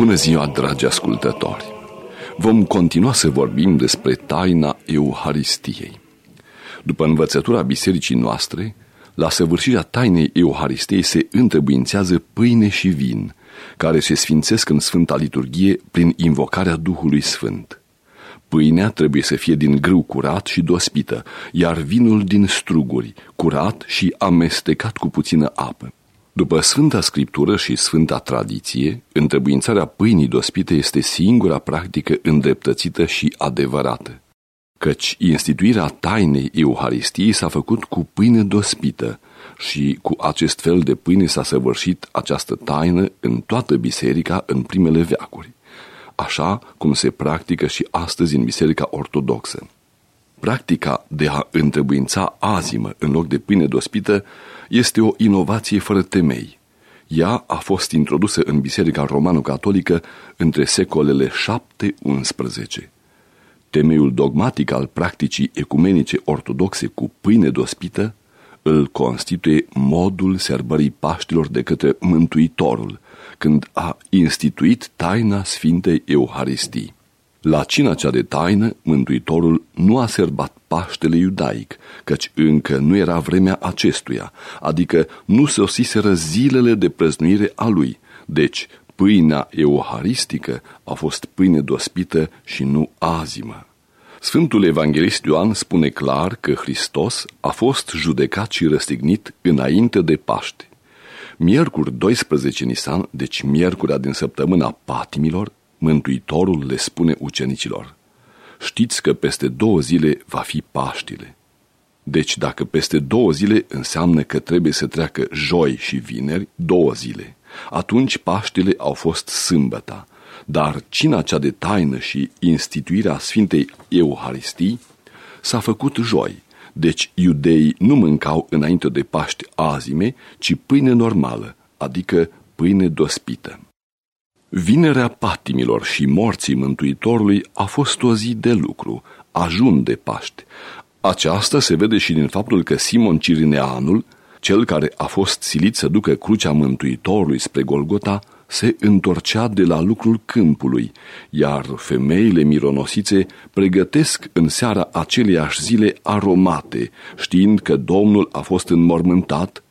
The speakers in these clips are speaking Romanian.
Bună ziua, dragi ascultători! Vom continua să vorbim despre taina Euharistiei. După învățătura bisericii noastre, la săvârșirea tainei Euharistiei se întrebuințează pâine și vin, care se sfințesc în Sfânta Liturghie prin invocarea Duhului Sfânt. Pâinea trebuie să fie din grâu curat și dospită, iar vinul din struguri, curat și amestecat cu puțină apă. După Sfânta Scriptură și Sfânta Tradiție, întrebuințarea pâinii dospite este singura practică îndreptățită și adevărată. Căci instituirea tainei Euharistiei s-a făcut cu pâine dospită și cu acest fel de pâine s-a săvârșit această taină în toată biserica în primele veacuri, așa cum se practică și astăzi în Biserica Ortodoxă. Practica de a întrebuința azimă în loc de pâine dospită este o inovație fără temei. Ea a fost introdusă în Biserica Romano-Catolică între secolele 7-11. Temeiul dogmatic al practicii ecumenice ortodoxe cu pâine dospită îl constituie modul serbării Paștilor de către Mântuitorul, când a instituit taina Sfintei Euharistii. La cina cea de taină, Mântuitorul nu a serbat Paștele iudaic, căci încă nu era vremea acestuia, adică nu sosiseră zilele de prăznuire a lui. Deci, pâinea euharistică a fost pâine dospită și nu azimă. Sfântul Evanghelist Ioan spune clar că Hristos a fost judecat și răstignit înainte de Paște. Miercuri 12 Nisan, deci miercurea din săptămâna patimilor, Mântuitorul le spune ucenicilor, știți că peste două zile va fi Paștile. Deci dacă peste două zile înseamnă că trebuie să treacă joi și vineri, două zile. Atunci Paștile au fost sâmbăta, dar cina cea de taină și instituirea Sfintei Euharistii s-a făcut joi, deci iudeii nu mâncau înainte de Paști azime, ci pâine normală, adică pâine dospită. Vinerea patimilor și morții Mântuitorului a fost o zi de lucru, ajun de Paște. Aceasta se vede și din faptul că Simon Cirineanul, cel care a fost silit să ducă crucea Mântuitorului spre Golgota, se întorcea de la lucrul câmpului, iar femeile mironosițe pregătesc în seara aceleiași zile aromate, știind că Domnul a fost înmormântat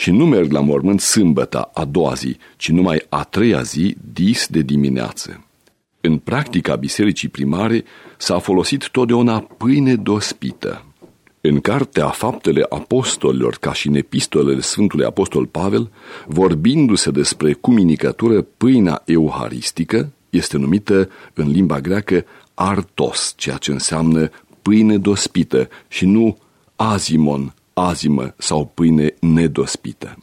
și nu merg la mormânt sâmbăta a doua zi, ci numai a treia zi, dis de dimineață. În practica bisericii primare s-a folosit totdeauna pâine dospită. În cartea Faptele Apostolilor, ca și în epistolele Sfântului Apostol Pavel, vorbindu-se despre cuminicătură, pâinea euharistică este numită în limba greacă artos, ceea ce înseamnă pâine dospită și nu azimon, azimă sau pâine nedospită.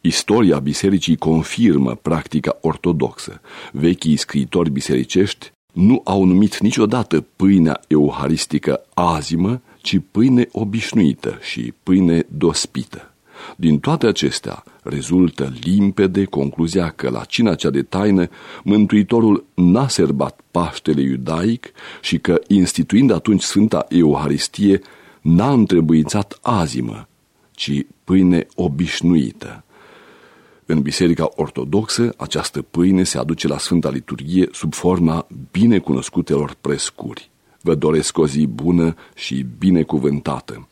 Istoria bisericii confirmă practica ortodoxă. Vechii scriitori bisericești nu au numit niciodată pâinea euharistică azimă, ci pâine obișnuită și pâine dospită. Din toate acestea rezultă limpede concluzia că la cina cea de taină Mântuitorul n-a serbat Paștele iudaic și că, instituind atunci Sfânta Euharistie, n-a întrebuințat azimă, ci pâine obișnuită. În Biserica Ortodoxă, această pâine se aduce la Sfânta Liturghie sub forma binecunoscutelor prescuri. Vă doresc o zi bună și binecuvântată!